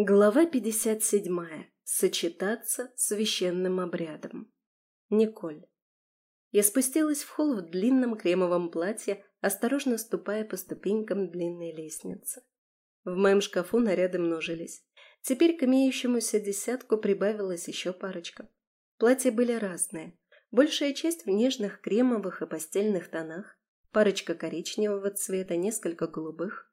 Глава 57. Сочетаться священным обрядом. Николь. Я спустилась в холл в длинном кремовом платье, осторожно ступая по ступенькам длинной лестницы. В моем шкафу наряды множились. Теперь к имеющемуся десятку прибавилась еще парочка. Платья были разные. Большая часть в нежных кремовых и постельных тонах, парочка коричневого цвета, несколько голубых.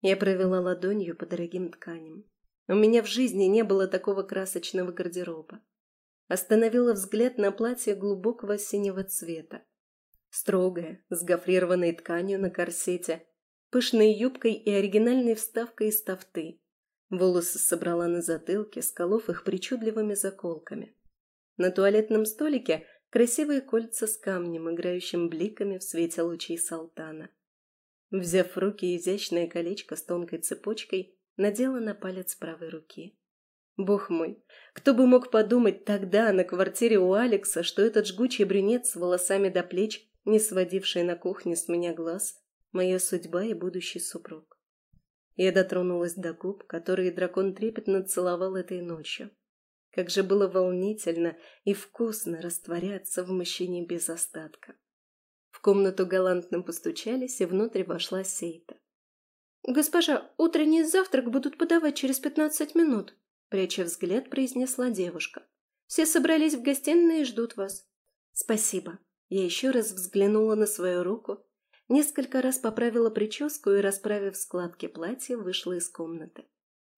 Я провела ладонью по дорогим тканям. У меня в жизни не было такого красочного гардероба. Остановила взгляд на платье глубокого синего цвета. Строгое, с гофрированной тканью на корсете, пышной юбкой и оригинальной вставкой из тафты. Волосы собрала на затылке, сколов их причудливыми заколками. На туалетном столике красивые кольца с камнем, играющим бликами в свете лучей салтана. Взяв в руки изящное колечко с тонкой цепочкой, надела на палец правой руки. Бог мой, кто бы мог подумать тогда на квартире у Алекса, что этот жгучий брюнет с волосами до плеч, не сводивший на кухне с меня глаз, моя судьба и будущий супруг. Я дотронулась до губ, которые дракон трепетно целовал этой ночью. Как же было волнительно и вкусно растворяться в мужчине без остатка. В комнату галантно постучались, и внутрь вошла Сейта. «Госпожа, утренний завтрак будут подавать через пятнадцать минут», пряча взгляд, произнесла девушка. «Все собрались в гостиной и ждут вас». «Спасибо». Я еще раз взглянула на свою руку, несколько раз поправила прическу и, расправив складки платья, вышла из комнаты.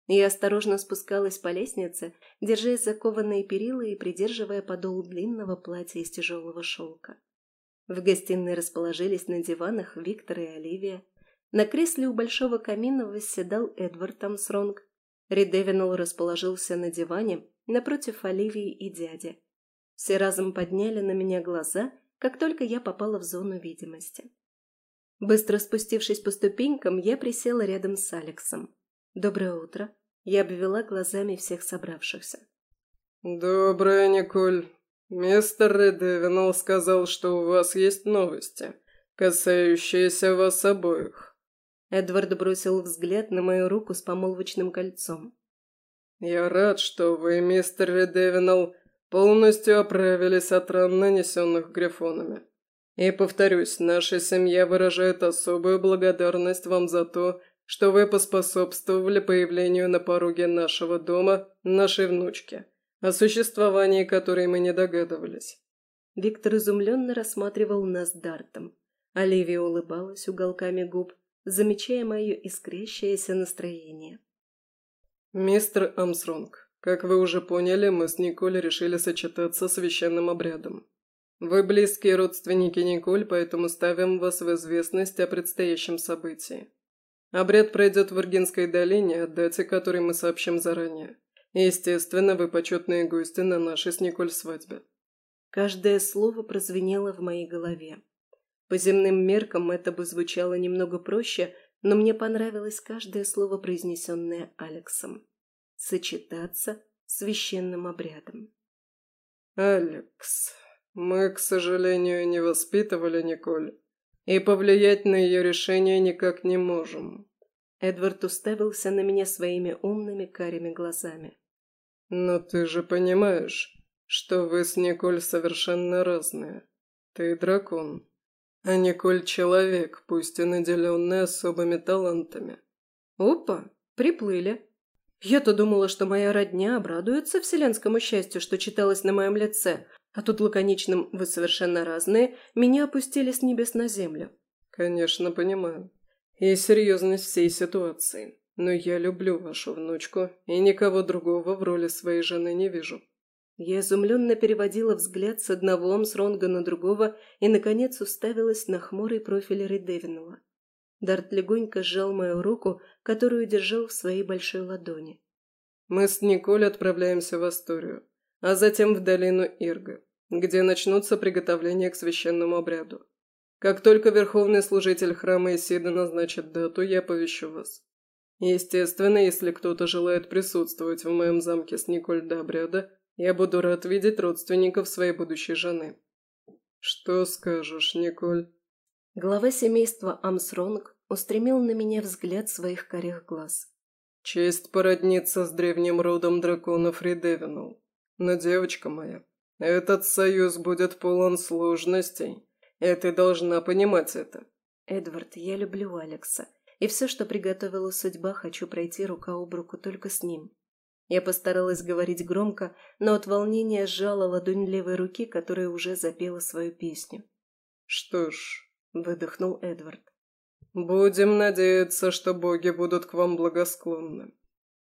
Я осторожно спускалась по лестнице, держась закованные перила и придерживая подол длинного платья из тяжелого шелка. В гостиной расположились на диванах Виктор и Оливия, на кресле у большого камина восседал Эдвард Амсронг. Ридевинал расположился на диване напротив Оливии и дяди. Все разом подняли на меня глаза, как только я попала в зону видимости. Быстро спустившись по ступенькам, я присела рядом с Алексом. «Доброе утро!» Я обвела глазами всех собравшихся. «Доброе, Николь. Мистер Редевинал сказал, что у вас есть новости, касающиеся вас обоих». Эдвард бросил взгляд на мою руку с помолвочным кольцом. «Я рад, что вы, мистер Редевинал, полностью оправились от ран, нанесенных Грифонами. И повторюсь, наша семья выражает особую благодарность вам за то, что вы поспособствовали появлению на пороге нашего дома нашей внучки, о существовании которой мы не догадывались». Виктор изумленно рассматривал нас Дартом. Оливия улыбалась уголками губ, замечая мое искрящееся настроение. «Мистер Амстронг, как вы уже поняли, мы с Николь решили сочетаться священным обрядом. Вы близкие родственники Николь, поэтому ставим вас в известность о предстоящем событии. Обряд пройдет в Иргинской долине, о дате которой мы сообщим заранее. естественно, вы почетные гости на нашей с Николь свадьбе». Каждое слово прозвенело в моей голове. По земным меркам это бы звучало немного проще, но мне понравилось каждое слово, произнесенное Алексом. Сочетаться священным обрядом. «Алекс, мы, к сожалению, не воспитывали Николь, и повлиять на ее решение никак не можем». Эдвард уставился на меня своими умными карими глазами. «Но ты же понимаешь, что вы с Николь совершенно разные. Ты дракон, а Николь человек, пусть и наделенный особыми талантами. Опа, приплыли. Я-то думала, что моя родня обрадуется вселенскому счастью, что читалось на моем лице, а тут лаконичным «вы совершенно разные» меня опустили с небес на землю. Конечно, понимаю. И серьезность всей ситуации. Но я люблю вашу внучку и никого другого в роли своей жены не вижу. Я изумленно переводила взгляд с одного Амсронга на другого и, наконец, уставилась на хмурый профиль Ридевинова. Дарт легонько сжал мою руку, которую держал в своей большой ладони. «Мы с Николь отправляемся в Асторию, а затем в долину Ирга, где начнутся приготовления к священному обряду. Как только верховный служитель храма Исида назначит дату, я повещу вас. Естественно, если кто-то желает присутствовать в моем замке с Николь до обряда, я буду рад видеть родственников своей будущей жены. Что скажешь, Николь? Глава семейства Амсронг устремил на меня взгляд своих корих глаз. Честь породниться с древним родом драконов Ридевинул. Но, девочка моя, этот союз будет полон сложностей, и ты должна понимать это. Эдвард, я люблю Алекса, и все, что приготовила судьба, хочу пройти рука об руку только с ним. Я постаралась говорить громко, но от волнения сжала ладонь левой руки, которая уже запела свою песню. «Что ж», — выдохнул Эдвард, — «будем надеяться, что боги будут к вам благосклонны.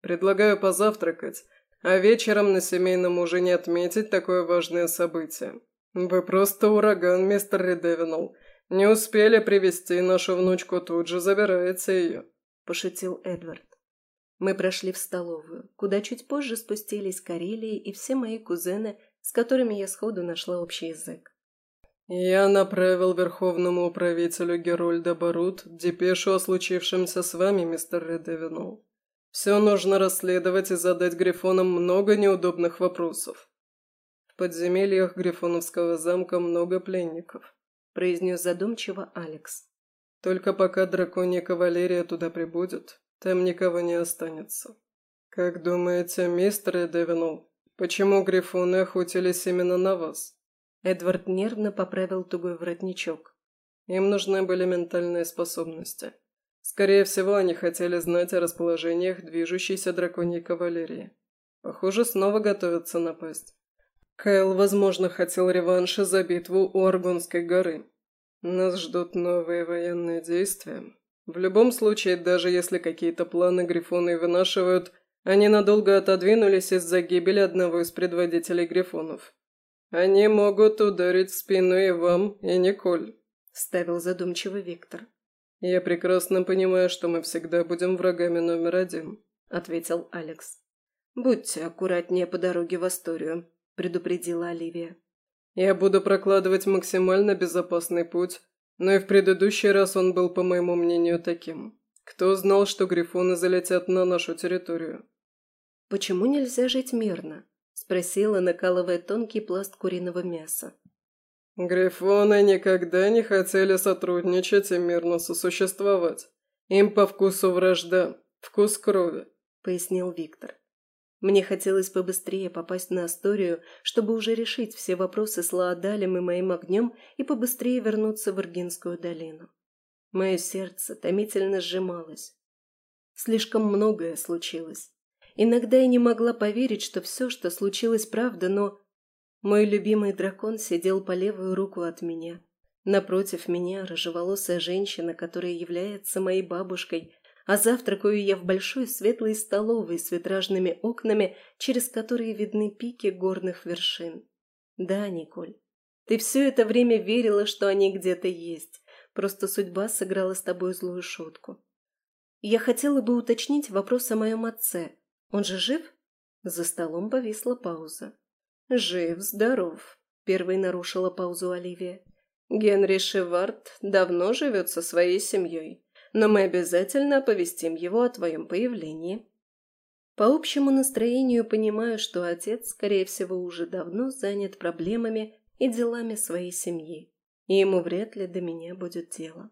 Предлагаю позавтракать, а вечером на семейном ужине отметить такое важное событие. Вы просто ураган, мистер Редевинал. Не успели привести нашу внучку, тут же забирается ее», — пошутил Эдвард. Мы прошли в столовую, куда чуть позже спустились Карелии и все мои кузены, с которыми я сходу нашла общий язык. «Я направил верховному управителю Герольда Барут депешу о случившемся с вами, мистер Редевинул. Все нужно расследовать и задать Грифонам много неудобных вопросов. В подземельях Грифоновского замка много пленников», – произнес задумчиво Алекс. «Только пока драконья кавалерия туда прибудет, там никого не останется. Как думаете, мистер Девинул, почему грифоны охотились именно на вас? Эдвард нервно поправил тугой воротничок. Им нужны были ментальные способности. Скорее всего, они хотели знать о расположениях движущейся драконьей кавалерии. Похоже, снова готовятся напасть. Кайл, возможно, хотел реванша за битву у Аргонской горы. Нас ждут новые военные действия. В любом случае, даже если какие-то планы Грифоны вынашивают, они надолго отодвинулись из-за гибели одного из предводителей Грифонов. Они могут ударить в спину и вам, и Николь», — ставил задумчиво Виктор. «Я прекрасно понимаю, что мы всегда будем врагами номер один», — ответил Алекс. «Будьте аккуратнее по дороге в Асторию», — предупредила Оливия. «Я буду прокладывать максимально безопасный путь, но и в предыдущий раз он был, по моему мнению, таким. Кто знал, что грифоны залетят на нашу территорию? «Почему нельзя жить мирно?» – спросила, накалывая тонкий пласт куриного мяса. Грифоны никогда не хотели сотрудничать и мирно сосуществовать. Им по вкусу вражда, вкус крови, – пояснил Виктор. Мне хотелось побыстрее попасть на Асторию, чтобы уже решить все вопросы с Лаодалем и моим огнем и побыстрее вернуться в Иргинскую долину. Мое сердце томительно сжималось. Слишком многое случилось. Иногда я не могла поверить, что все, что случилось, правда, но... Мой любимый дракон сидел по левую руку от меня. Напротив меня рыжеволосая женщина, которая является моей бабушкой, а завтракаю я в большой светлой столовой с витражными окнами, через которые видны пики горных вершин. Да, Николь, ты все это время верила, что они где-то есть, просто судьба сыграла с тобой злую шутку. Я хотела бы уточнить вопрос о моем отце. Он же жив? За столом повисла пауза. «Жив, здоров», — первой нарушила паузу Оливия. «Генри Шевард давно живет со своей семьей но мы обязательно оповестим его о твоем появлении. По общему настроению понимаю, что отец, скорее всего, уже давно занят проблемами и делами своей семьи, и ему вряд ли до меня будет дело.